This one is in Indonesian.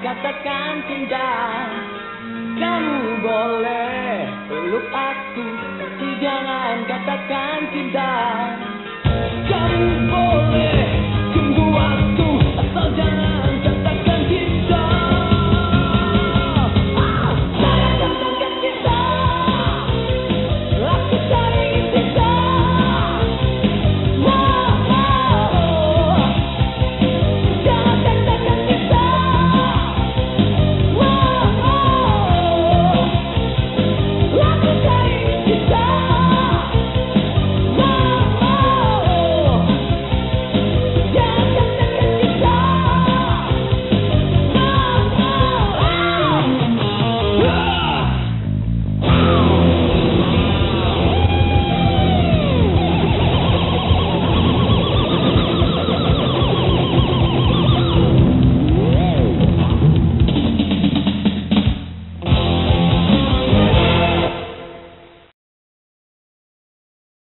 katakan cinta Kamu boleh peluk aku Tapi jangan katakan cinta Kamu boleh